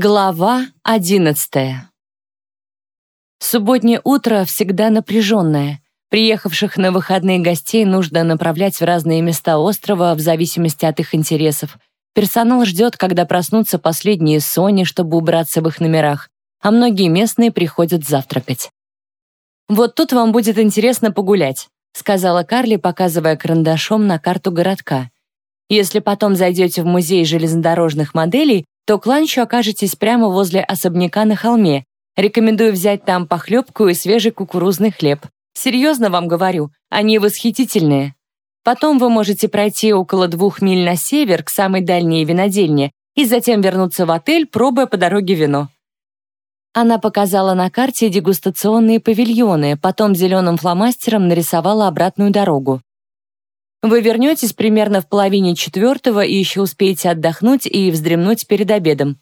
Глава одиннадцатая Субботнее утро всегда напряженное. Приехавших на выходные гостей нужно направлять в разные места острова в зависимости от их интересов. Персонал ждет, когда проснутся последние Сони, чтобы убраться в их номерах, а многие местные приходят завтракать. «Вот тут вам будет интересно погулять», сказала Карли, показывая карандашом на карту городка. «Если потом зайдете в музей железнодорожных моделей, то к ланчу окажетесь прямо возле особняка на холме. Рекомендую взять там похлебку и свежий кукурузный хлеб. Серьезно вам говорю, они восхитительные. Потом вы можете пройти около двух миль на север к самой дальней винодельне и затем вернуться в отель, пробуя по дороге вино. Она показала на карте дегустационные павильоны, потом зеленым фломастером нарисовала обратную дорогу. Вы вернетесь примерно в половине четвертого и еще успеете отдохнуть и вздремнуть перед обедом.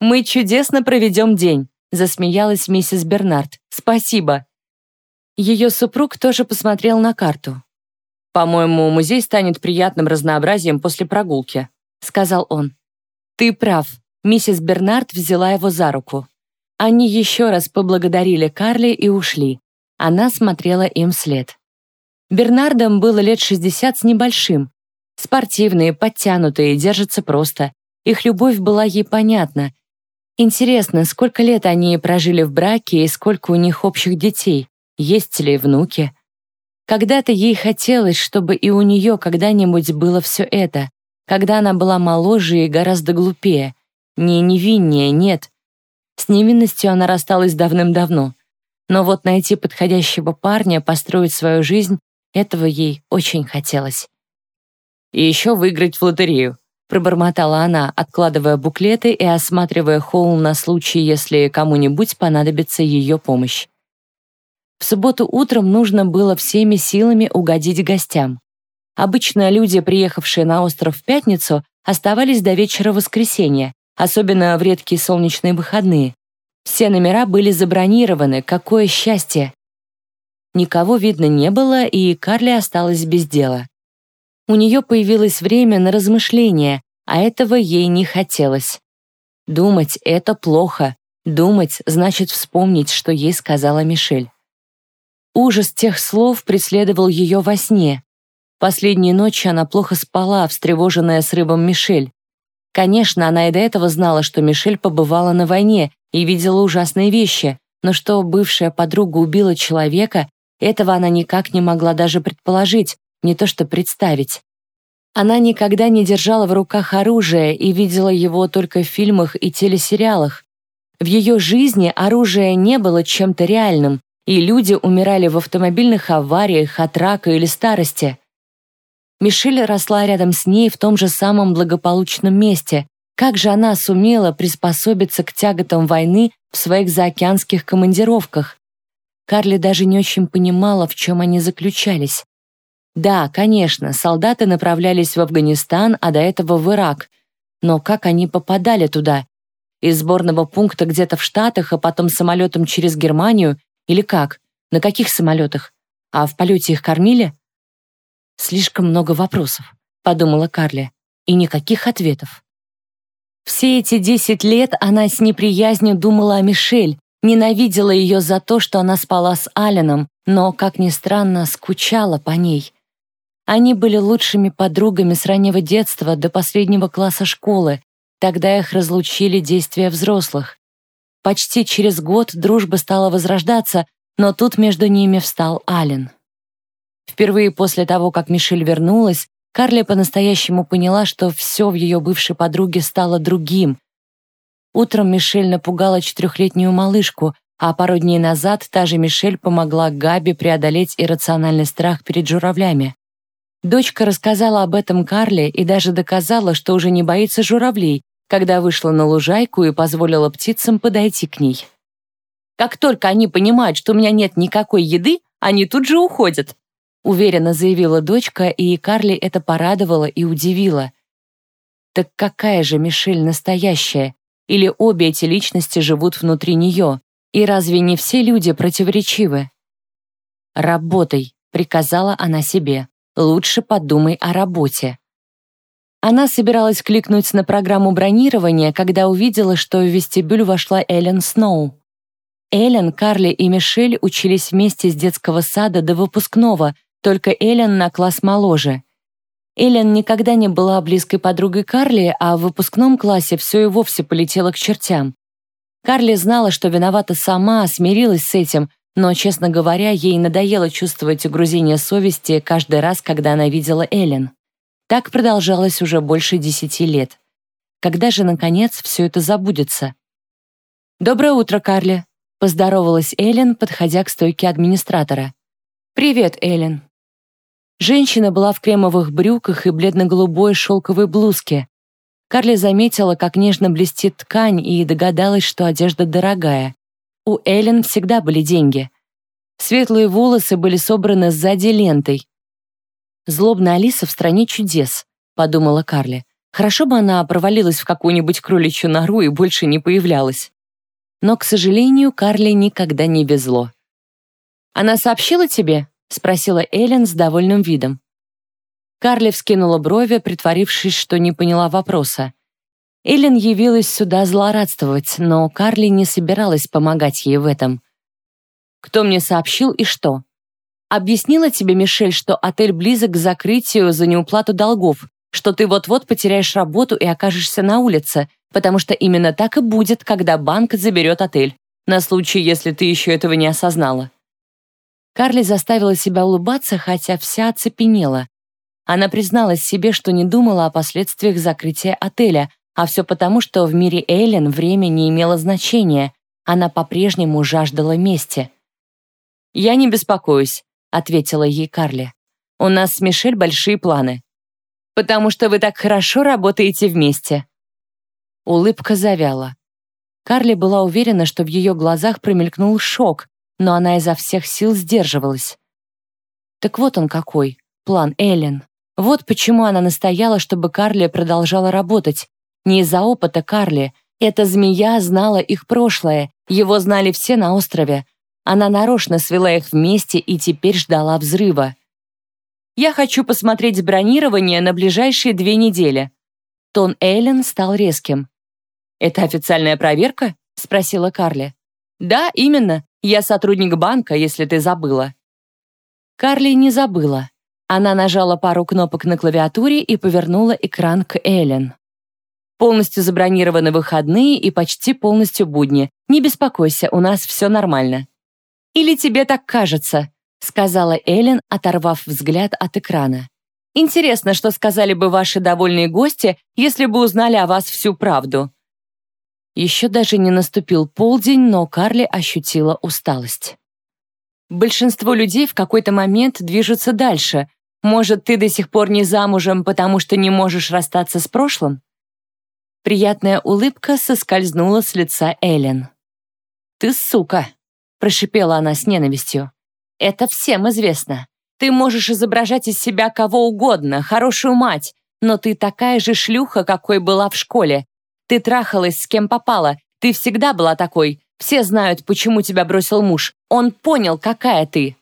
«Мы чудесно проведем день», — засмеялась миссис Бернард. «Спасибо». Ее супруг тоже посмотрел на карту. «По-моему, музей станет приятным разнообразием после прогулки», — сказал он. «Ты прав». Миссис Бернард взяла его за руку. Они еще раз поблагодарили Карли и ушли. Она смотрела им вслед. Бернардам было лет 60 с небольшим. Спортивные, подтянутые, держатся просто. Их любовь была ей понятна. Интересно, сколько лет они прожили в браке и сколько у них общих детей, есть ли внуки. Когда-то ей хотелось, чтобы и у нее когда-нибудь было все это, когда она была моложе и гораздо глупее. Не невиннее, нет. С невинностью она рассталась давным-давно. Но вот найти подходящего парня, построить свою жизнь этого ей очень хотелось. «И еще выиграть в лотерею», — пробормотала она, откладывая буклеты и осматривая холл на случай, если кому-нибудь понадобится ее помощь. В субботу утром нужно было всеми силами угодить гостям. Обычно люди, приехавшие на остров в пятницу, оставались до вечера воскресенья, особенно в редкие солнечные выходные. Все номера были забронированы, какое счастье! Никого видно не было, и Карли осталась без дела. У нее появилось время на размышления, а этого ей не хотелось. Думать — это плохо. Думать — значит вспомнить, что ей сказала Мишель. Ужас тех слов преследовал ее во сне. Последние ночи она плохо спала, встревоженная срывом Мишель. Конечно, она и до этого знала, что Мишель побывала на войне и видела ужасные вещи, но что бывшая подруга убила человека, этого она никак не могла даже предположить, не то что представить. Она никогда не держала в руках оружие и видела его только в фильмах и телесериалах. В ее жизни оружие не было чем-то реальным, и люди умирали в автомобильных авариях от рака или старости. Мишель росла рядом с ней в том же самом благополучном месте. Как же она сумела приспособиться к тяготам войны в своих заокеанских командировках? Карли даже не очень понимала, в чем они заключались. Да, конечно, солдаты направлялись в Афганистан, а до этого в Ирак. Но как они попадали туда? Из сборного пункта где-то в Штатах, а потом самолетом через Германию? Или как? На каких самолетах? А в полете их кормили? Слишком много вопросов, подумала Карли, и никаких ответов. Все эти десять лет она с неприязнью думала о Мишель, Ненавидела ее за то, что она спала с Алленом, но, как ни странно, скучала по ней. Они были лучшими подругами с раннего детства до последнего класса школы, тогда их разлучили действия взрослых. Почти через год дружба стала возрождаться, но тут между ними встал Аллен. Впервые после того, как Мишель вернулась, Карли по-настоящему поняла, что все в ее бывшей подруге стало другим, Утром Мишель напугала четырехлетнюю малышку, а пару дней назад та же Мишель помогла Габи преодолеть иррациональный страх перед журавлями. Дочка рассказала об этом Карле и даже доказала, что уже не боится журавлей, когда вышла на лужайку и позволила птицам подойти к ней. «Как только они понимают, что у меня нет никакой еды, они тут же уходят», уверенно заявила дочка, и Карли это порадовало и удивило. Так какая же Мишель настоящая? Или обе эти личности живут внутри нее? И разве не все люди противоречивы? «Работай», — приказала она себе. «Лучше подумай о работе». Она собиралась кликнуть на программу бронирования, когда увидела, что в вестибюль вошла Эллен Сноу. Эллен, Карли и Мишель учились вместе с детского сада до выпускного, только Эллен на класс моложе. Эллен никогда не была близкой подругой Карли, а в выпускном классе все и вовсе полетело к чертям. Карли знала, что виновата сама, смирилась с этим, но, честно говоря, ей надоело чувствовать угрузение совести каждый раз, когда она видела Эллен. Так продолжалось уже больше десяти лет. Когда же, наконец, все это забудется? «Доброе утро, Карли», — поздоровалась Эллен, подходя к стойке администратора. «Привет, Эллен». Женщина была в кремовых брюках и бледно-голубой шелковой блузке. Карли заметила, как нежно блестит ткань, и догадалась, что одежда дорогая. У Эллен всегда были деньги. Светлые волосы были собраны сзади лентой, «Злобная Алиса в стране чудес», — подумала Карли. «Хорошо бы она провалилась в какую-нибудь кроличью нору и больше не появлялась». Но, к сожалению, Карли никогда не везло. «Она сообщила тебе?» — спросила Эллен с довольным видом. Карли вскинула брови, притворившись, что не поняла вопроса. Эллен явилась сюда злорадствовать, но Карли не собиралась помогать ей в этом. «Кто мне сообщил и что?» Объяснила тебе Мишель, что отель близок к закрытию за неуплату долгов, что ты вот-вот потеряешь работу и окажешься на улице, потому что именно так и будет, когда банк заберет отель, на случай, если ты еще этого не осознала. Карли заставила себя улыбаться, хотя вся оцепенела. Она призналась себе, что не думала о последствиях закрытия отеля, а все потому, что в мире Эйлен время не имело значения, она по-прежнему жаждала мести. «Я не беспокоюсь. — ответила ей Карли. «У нас с Мишель большие планы. Потому что вы так хорошо работаете вместе». Улыбка завяла. Карли была уверена, что в ее глазах промелькнул шок, но она изо всех сил сдерживалась. Так вот он какой, план Эллен. Вот почему она настояла, чтобы Карли продолжала работать. Не из-за опыта Карли. Эта змея знала их прошлое, его знали все на острове, она нарочно свела их вместе и теперь ждала взрыва. «Я хочу посмотреть бронирование на ближайшие две недели». Тон Эллен стал резким. «Это официальная проверка?» — спросила Карли. «Да, именно. Я сотрудник банка, если ты забыла». Карли не забыла. Она нажала пару кнопок на клавиатуре и повернула экран к Эллен. «Полностью забронированы выходные и почти полностью будни. Не беспокойся, у нас все нормально». «Или тебе так кажется?» — сказала Эллен, оторвав взгляд от экрана. «Интересно, что сказали бы ваши довольные гости, если бы узнали о вас всю правду». Еще даже не наступил полдень, но Карли ощутила усталость. Большинство людей в какой-то момент движутся дальше. Может, ты до сих пор не замужем, потому что не можешь расстаться с прошлым? Приятная улыбка соскользнула с лица Эллен. «Ты сука!» прошипела она с ненавистью. «Это всем известно. Ты можешь изображать из себя кого угодно, хорошую мать, но ты такая же шлюха, какой была в школе. Ты трахалась с кем попала, ты всегда была такой. Все знают, почему тебя бросил муж. Он понял, какая ты».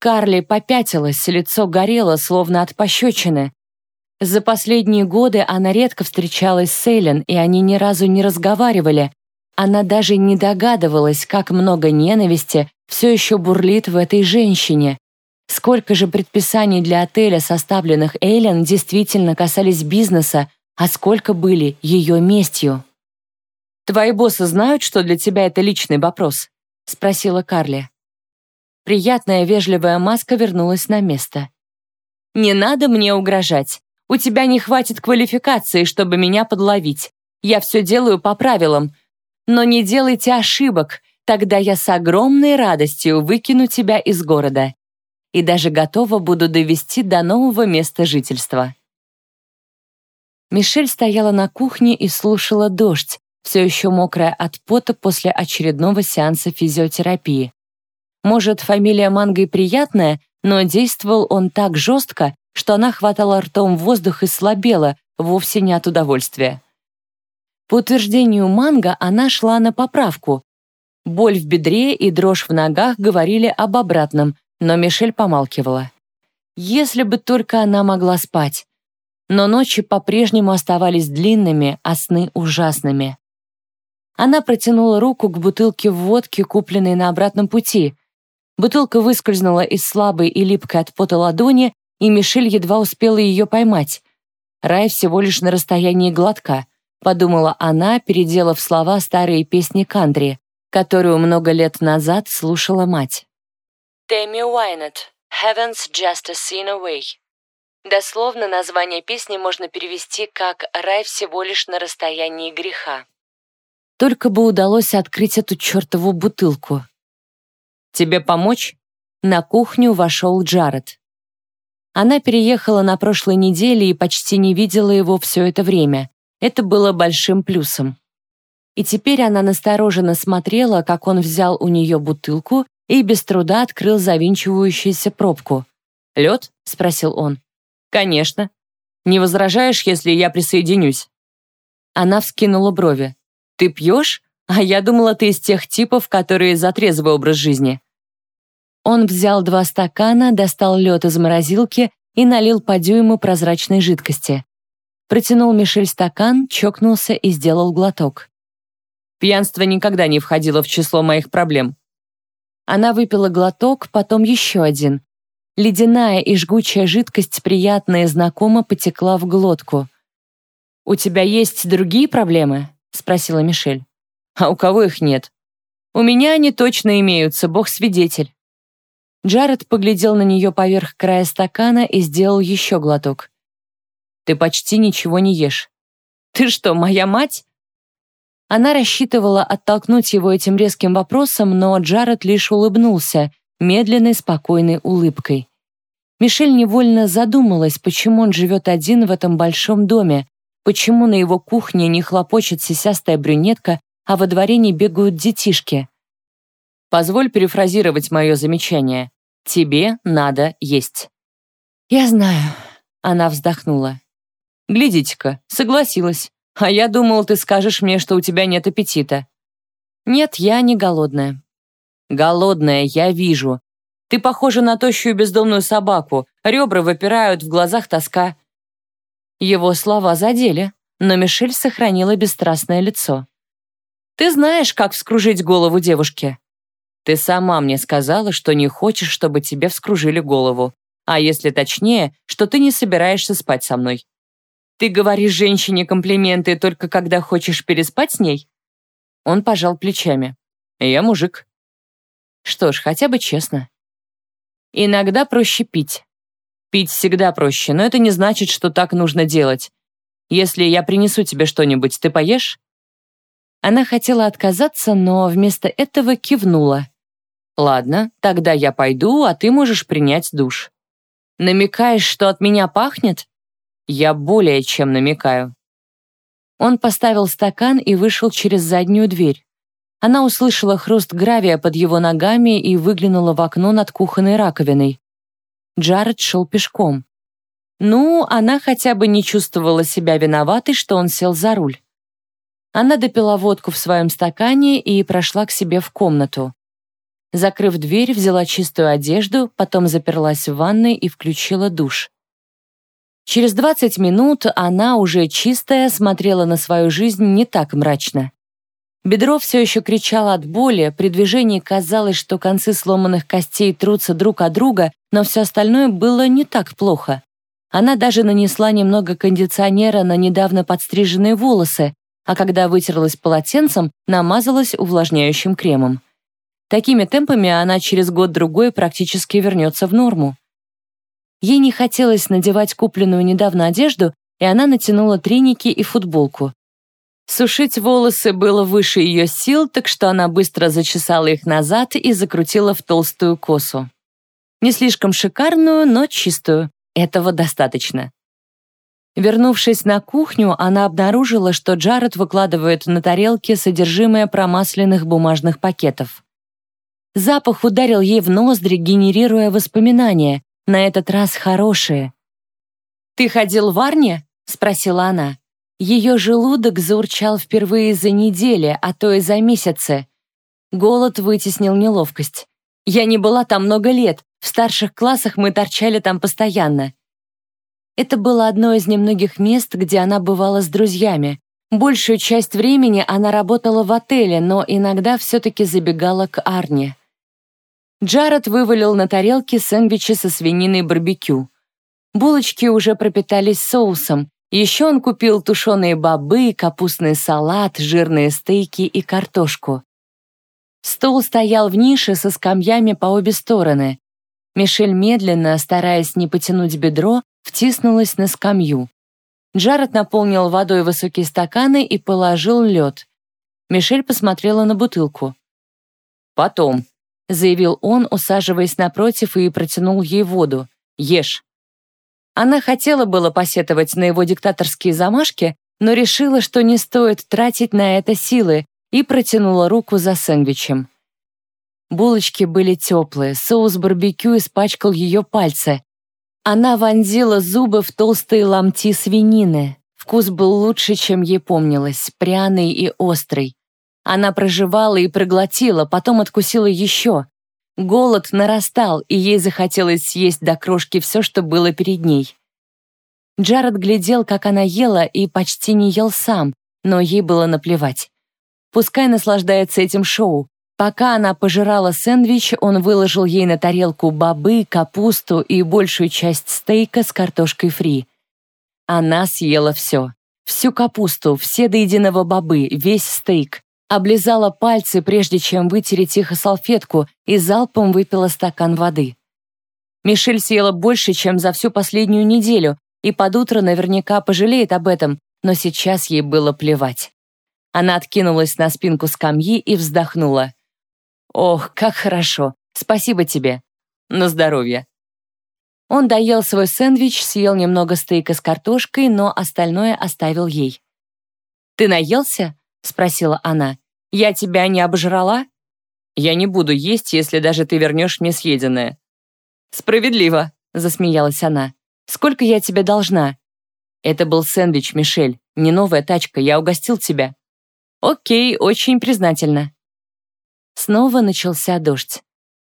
Карли попятилась, лицо горело, словно от пощечины. За последние годы она редко встречалась с Эллен, и они ни разу не разговаривали, она даже не догадывалась, как много ненависти все еще бурлит в этой женщине. Сколько же предписаний для отеля, составленных Эйлен, действительно касались бизнеса, а сколько были ее местью. «Твои боссы знают, что для тебя это личный вопрос?» — спросила Карли. Приятная вежливая маска вернулась на место. «Не надо мне угрожать. У тебя не хватит квалификации, чтобы меня подловить. Я все делаю по правилам, но не делайте ошибок, тогда я с огромной радостью выкину тебя из города и даже готова буду довести до нового места жительства». Мишель стояла на кухне и слушала дождь, все еще мокрая от пота после очередного сеанса физиотерапии. Может, фамилия Манго и приятная, но действовал он так жестко, что она хватала ртом воздух и слабела, вовсе не от удовольствия. По утверждению Манго, она шла на поправку. Боль в бедре и дрожь в ногах говорили об обратном, но Мишель помалкивала. Если бы только она могла спать. Но ночи по-прежнему оставались длинными, а сны ужасными. Она протянула руку к бутылке водки, купленной на обратном пути. Бутылка выскользнула из слабой и липкой от пота ладони, и Мишель едва успела ее поймать. Рай всего лишь на расстоянии глотка, подумала она, переделав слова старые песни кантри, которую много лет назад слушала мать. Тэмми Уайнет, «Heaven's just a scene away». Дословно название песни можно перевести как «Рай всего лишь на расстоянии греха». Только бы удалось открыть эту чертову бутылку. «Тебе помочь?» На кухню вошел Джаред. Она переехала на прошлой неделе и почти не видела его все это время. Это было большим плюсом. И теперь она настороженно смотрела, как он взял у нее бутылку и без труда открыл завинчивающуюся пробку. «Лед?» — спросил он. «Конечно. Не возражаешь, если я присоединюсь?» Она вскинула брови. «Ты пьешь? А я думала, ты из тех типов, которые за трезвый образ жизни». Он взял два стакана, достал лед из морозилки и налил по дюйму прозрачной жидкости. Протянул Мишель стакан, чокнулся и сделал глоток. Пьянство никогда не входило в число моих проблем. Она выпила глоток, потом еще один. Ледяная и жгучая жидкость приятно и знакомо потекла в глотку. «У тебя есть другие проблемы?» — спросила Мишель. «А у кого их нет?» «У меня они точно имеются, бог свидетель». Джаред поглядел на нее поверх края стакана и сделал еще глоток. «Ты почти ничего не ешь». «Ты что, моя мать?» Она рассчитывала оттолкнуть его этим резким вопросом, но Джаред лишь улыбнулся, медленной, спокойной улыбкой. Мишель невольно задумалась, почему он живет один в этом большом доме, Почему на его кухне не хлопочет сисястая брюнетка, а во дворе не бегают детишки? Позволь перефразировать мое замечание. Тебе надо есть. Я знаю. Она вздохнула. Глядите-ка, согласилась. А я думал, ты скажешь мне, что у тебя нет аппетита. Нет, я не голодная. Голодная, я вижу. Ты похожа на тощую бездомную собаку. Ребра выпирают, в глазах тоска. Его слова задели, но Мишель сохранила бесстрастное лицо. «Ты знаешь, как вскружить голову девушке?» «Ты сама мне сказала, что не хочешь, чтобы тебе вскружили голову, а если точнее, что ты не собираешься спать со мной. Ты говоришь женщине комплименты только когда хочешь переспать с ней?» Он пожал плечами. «Я мужик». Что ж, хотя бы честно. Иногда проще пить. Пить всегда проще, но это не значит, что так нужно делать. Если я принесу тебе что-нибудь, ты поешь?» Она хотела отказаться, но вместо этого кивнула. «Ладно, тогда я пойду, а ты можешь принять душ». «Намекаешь, что от меня пахнет?» «Я более чем намекаю». Он поставил стакан и вышел через заднюю дверь. Она услышала хруст гравия под его ногами и выглянула в окно над кухонной раковиной. Джаред шел пешком. Ну, она хотя бы не чувствовала себя виноватой, что он сел за руль. Она допила водку в своем стакане и прошла к себе в комнату. Закрыв дверь, взяла чистую одежду, потом заперлась в ванной и включила душ. Через 20 минут она, уже чистая, смотрела на свою жизнь не так мрачно. Бедро все еще кричало от боли, при движении казалось, что концы сломанных костей трутся друг от друга, но все остальное было не так плохо. Она даже нанесла немного кондиционера на недавно подстриженные волосы, а когда вытерлась полотенцем, намазалась увлажняющим кремом. Такими темпами она через год-другой практически вернется в норму. Ей не хотелось надевать купленную недавно одежду, и она натянула треники и футболку. Сушить волосы было выше ее сил, так что она быстро зачесала их назад и закрутила в толстую косу. Не слишком шикарную, но чистую. Этого достаточно. Вернувшись на кухню, она обнаружила, что Джаред выкладывает на тарелке содержимое промасленных бумажных пакетов. Запах ударил ей в ноздри, генерируя воспоминания, на этот раз хорошие. «Ты ходил в Арне?» — спросила она. Ее желудок заурчал впервые за недели, а то и за месяцы. Голод вытеснил неловкость. Я не была там много лет, в старших классах мы торчали там постоянно. Это было одно из немногих мест, где она бывала с друзьями. Большую часть времени она работала в отеле, но иногда все-таки забегала к Арне. Джаред вывалил на тарелке сэндвичи со свининой барбекю. Булочки уже пропитались соусом. Еще он купил тушеные бобы, капустный салат, жирные стейки и картошку. Стол стоял в нише со скамьями по обе стороны. Мишель медленно, стараясь не потянуть бедро, втиснулась на скамью. Джаред наполнил водой высокие стаканы и положил лед. Мишель посмотрела на бутылку. «Потом», — заявил он, усаживаясь напротив и протянул ей воду. «Ешь». Она хотела было посетовать на его диктаторские замашки, но решила, что не стоит тратить на это силы, и протянула руку за сэндвичем. Булочки были теплые, соус барбекю испачкал ее пальцы. Она вонзила зубы в толстые ломти свинины. Вкус был лучше, чем ей помнилось, пряный и острый. Она проживала и проглотила, потом откусила еще. Голод нарастал, и ей захотелось съесть до крошки все, что было перед ней. Джаред глядел, как она ела, и почти не ел сам, но ей было наплевать. Пускай наслаждается этим шоу, Пока она пожирала сэндвич, он выложил ей на тарелку бобы, капусту и большую часть стейка с картошкой фри. Она съела все. Всю капусту, все до единого бобы, весь стейк. Облизала пальцы, прежде чем вытереть их о салфетку, и залпом выпила стакан воды. Мишель съела больше, чем за всю последнюю неделю, и под утро наверняка пожалеет об этом, но сейчас ей было плевать. Она откинулась на спинку скамьи и вздохнула. Ох, как хорошо. Спасибо тебе. На здоровье. Он доел свой сэндвич, съел немного стейка с картошкой, но остальное оставил ей. «Ты наелся?» — спросила она. «Я тебя не обожрала?» «Я не буду есть, если даже ты вернешь мне съеденное». «Справедливо», — засмеялась она. «Сколько я тебе должна?» «Это был сэндвич, Мишель, не новая тачка, я угостил тебя». «Окей, очень признательна». Снова начался дождь.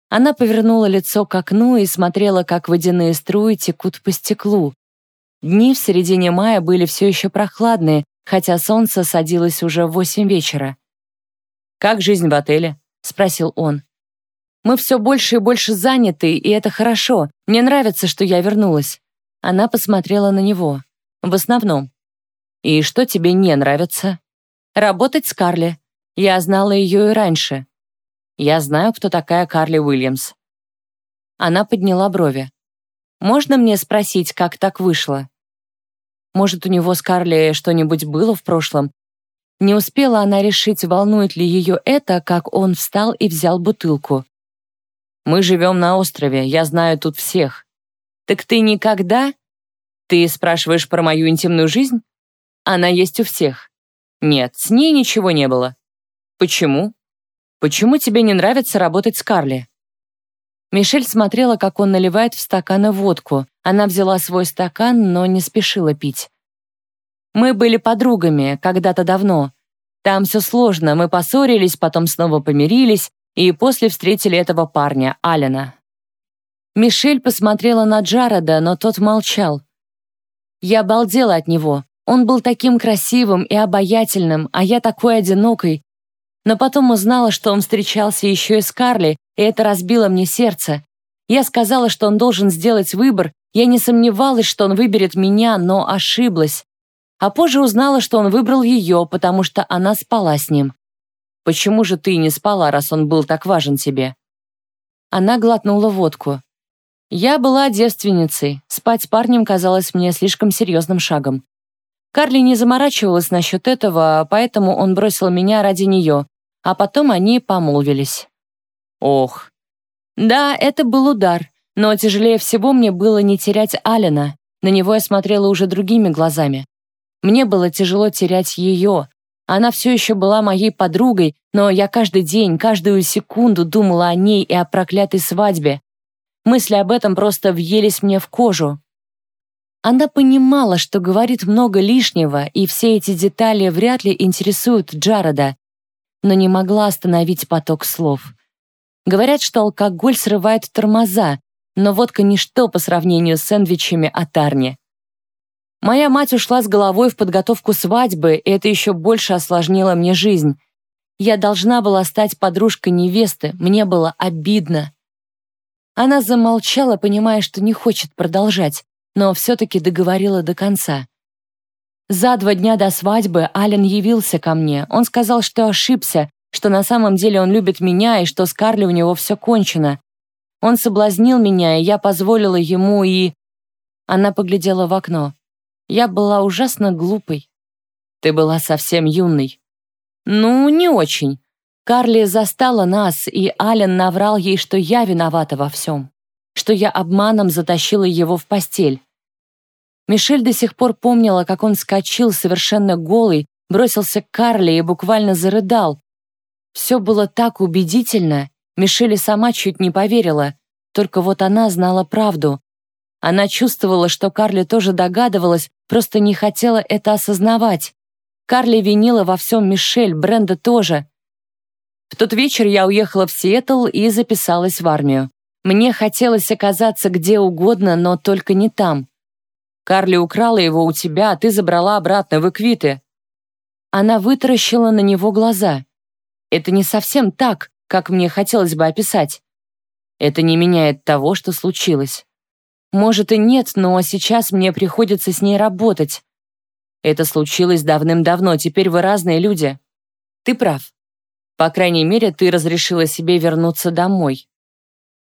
Она повернула лицо к окну и смотрела, как водяные струи текут по стеклу. Дни в середине мая были все еще прохладные, хотя солнце садилось уже в восемь вечера. «Как жизнь в отеле?» — спросил он. «Мы все больше и больше заняты, и это хорошо. Мне нравится, что я вернулась». Она посмотрела на него. «В основном». «И что тебе не нравится?» «Работать с Карли. Я знала ее и раньше. Я знаю, кто такая Карли Уильямс». Она подняла брови. «Можно мне спросить, как так вышло?» Может, у него с Карли что-нибудь было в прошлом? Не успела она решить, волнует ли ее это, как он встал и взял бутылку. «Мы живем на острове, я знаю тут всех». «Так ты никогда...» «Ты спрашиваешь про мою интимную жизнь?» «Она есть у всех». «Нет, с ней ничего не было». «Почему?» Почему тебе не нравится работать с Карли?» Мишель смотрела, как он наливает в стаканы водку. Она взяла свой стакан, но не спешила пить. «Мы были подругами когда-то давно. Там все сложно, мы поссорились, потом снова помирились, и после встретили этого парня, Алина». Мишель посмотрела на Джареда, но тот молчал. Я обалдела от него. Он был таким красивым и обаятельным, а я такой одинокой, но потом узнала, что он встречался еще и с Карли, и это разбило мне сердце. Я сказала, что он должен сделать выбор, я не сомневалась, что он выберет меня, но ошиблась. А позже узнала, что он выбрал ее, потому что она спала с ним. «Почему же ты не спала, раз он был так важен тебе?» Она глотнула водку. Я была девственницей, спать с парнем казалось мне слишком серьезным шагом. Карли не заморачивалась насчет этого, поэтому он бросил меня ради нее, а потом они помолвились. Ох. Да, это был удар, но тяжелее всего мне было не терять Алина. На него я смотрела уже другими глазами. Мне было тяжело терять ее. Она все еще была моей подругой, но я каждый день, каждую секунду думала о ней и о проклятой свадьбе. Мысли об этом просто въелись мне в кожу. Она понимала, что говорит много лишнего, и все эти детали вряд ли интересуют Джареда, но не могла остановить поток слов. Говорят, что алкоголь срывает тормоза, но водка ничто по сравнению с сэндвичами от Арни. Моя мать ушла с головой в подготовку свадьбы, и это еще больше осложнило мне жизнь. Я должна была стать подружкой невесты, мне было обидно. Она замолчала, понимая, что не хочет продолжать, но все-таки договорила до конца. За два дня до свадьбы Ален явился ко мне. Он сказал, что ошибся, что на самом деле он любит меня и что с Карли у него все кончено. Он соблазнил меня, и я позволила ему и... Она поглядела в окно. Я была ужасно глупой. Ты была совсем юной. Ну, не очень. Карли застала нас, и Ален наврал ей, что я виновата во всем, что я обманом затащила его в постель. Мишель до сих пор помнила, как он скочил совершенно голый, бросился к Карли и буквально зарыдал. Все было так убедительно, Мишель сама чуть не поверила, только вот она знала правду. Она чувствовала, что Карли тоже догадывалась, просто не хотела это осознавать. Карли винила во всем Мишель, Бренда тоже. В тот вечер я уехала в Сиэтл и записалась в армию. Мне хотелось оказаться где угодно, но только не там. Карли украла его у тебя, а ты забрала обратно в Эквиты. Она вытаращила на него глаза. Это не совсем так, как мне хотелось бы описать. Это не меняет того, что случилось. Может и нет, но сейчас мне приходится с ней работать. Это случилось давным-давно, теперь вы разные люди. Ты прав. По крайней мере, ты разрешила себе вернуться домой.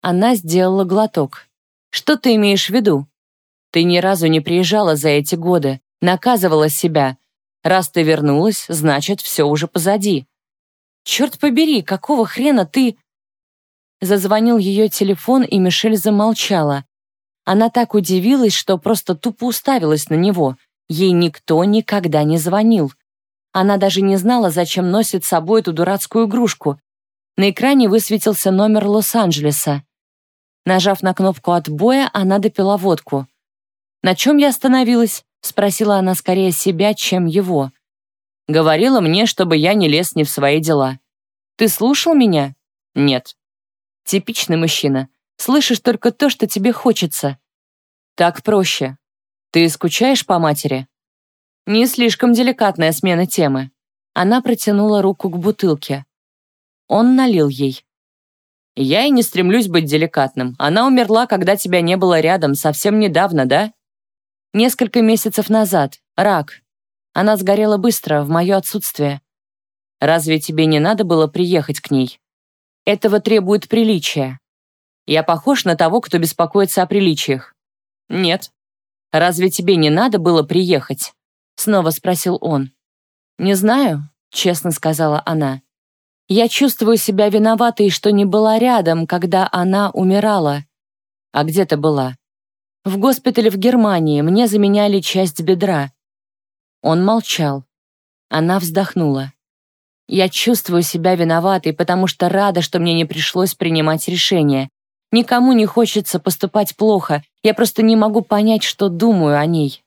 Она сделала глоток. Что ты имеешь в виду? Ты ни разу не приезжала за эти годы, наказывала себя. Раз ты вернулась, значит, все уже позади. Черт побери, какого хрена ты... Зазвонил ее телефон, и Мишель замолчала. Она так удивилась, что просто тупо уставилась на него — Ей никто никогда не звонил. Она даже не знала, зачем носит с собой эту дурацкую игрушку. На экране высветился номер Лос-Анджелеса. Нажав на кнопку отбоя, она допила водку. «На чем я остановилась?» — спросила она скорее себя, чем его. «Говорила мне, чтобы я не лез не в свои дела. Ты слушал меня?» «Нет». «Типичный мужчина. Слышишь только то, что тебе хочется». «Так проще. «Ты скучаешь по матери?» Не слишком деликатная смена темы. Она протянула руку к бутылке. Он налил ей. «Я и не стремлюсь быть деликатным. Она умерла, когда тебя не было рядом, совсем недавно, да?» «Несколько месяцев назад. Рак. Она сгорела быстро, в мое отсутствие. Разве тебе не надо было приехать к ней? Этого требует приличие. Я похож на того, кто беспокоится о приличиях?» «Нет», «Разве тебе не надо было приехать?» Снова спросил он. «Не знаю», — честно сказала она. «Я чувствую себя виноватой, что не была рядом, когда она умирала». «А где ты была?» «В госпитале в Германии. Мне заменяли часть бедра». Он молчал. Она вздохнула. «Я чувствую себя виноватой, потому что рада, что мне не пришлось принимать решение. Никому не хочется поступать плохо, я просто не могу понять, что думаю о ней.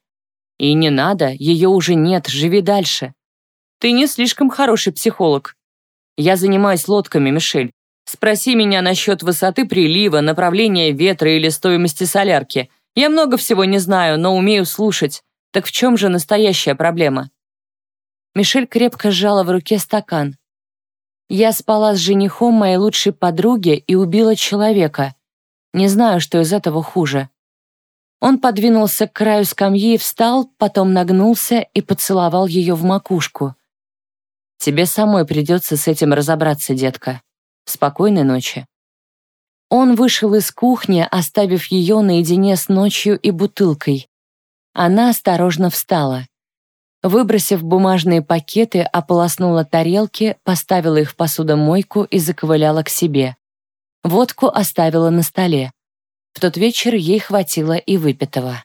И не надо, ее уже нет, живи дальше. Ты не слишком хороший психолог. Я занимаюсь лодками, Мишель. Спроси меня насчет высоты прилива, направления ветра или стоимости солярки. Я много всего не знаю, но умею слушать. Так в чем же настоящая проблема? Мишель крепко сжала в руке стакан. Я спала с женихом моей лучшей подруги и убила человека. Не знаю, что из этого хуже. Он подвинулся к краю скамьи, встал, потом нагнулся и поцеловал ее в макушку. «Тебе самой придется с этим разобраться, детка. Спокойной ночи». Он вышел из кухни, оставив ее наедине с ночью и бутылкой. Она осторожно встала. Выбросив бумажные пакеты, ополоснула тарелки, поставила их в посудомойку и заковыляла к себе. Водку оставила на столе. В тот вечер ей хватило и выпитого.